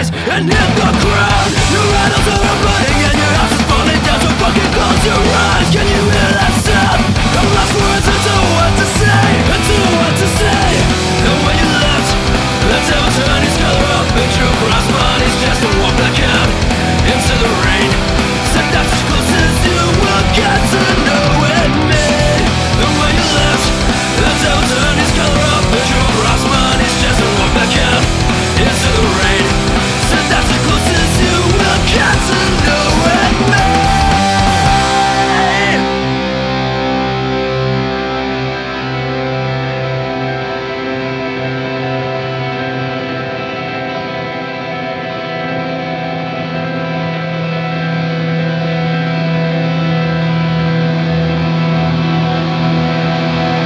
rise and hit the ground.